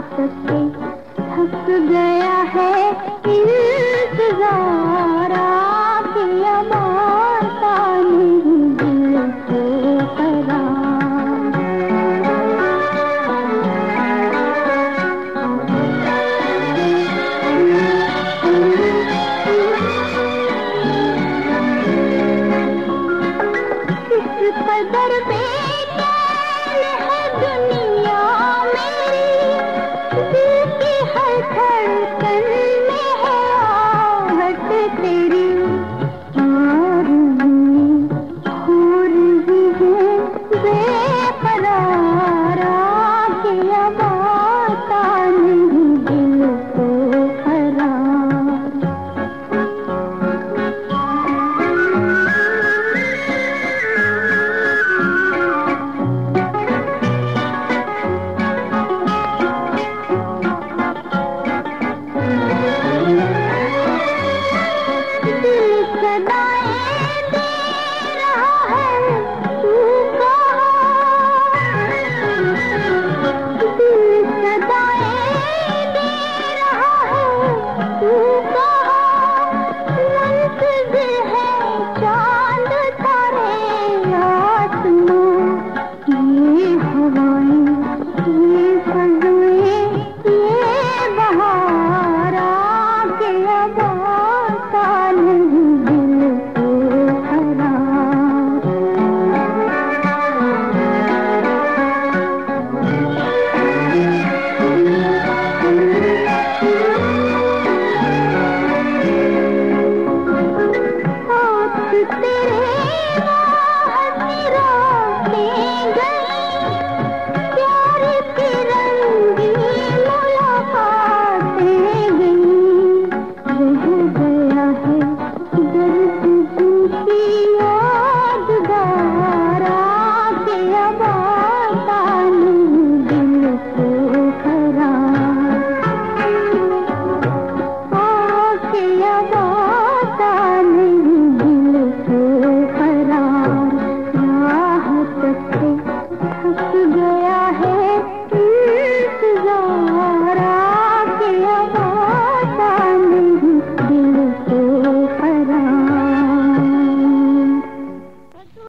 बात थक गया है इंतज़ार के मानता में धड़कन में है आहट तेरी गया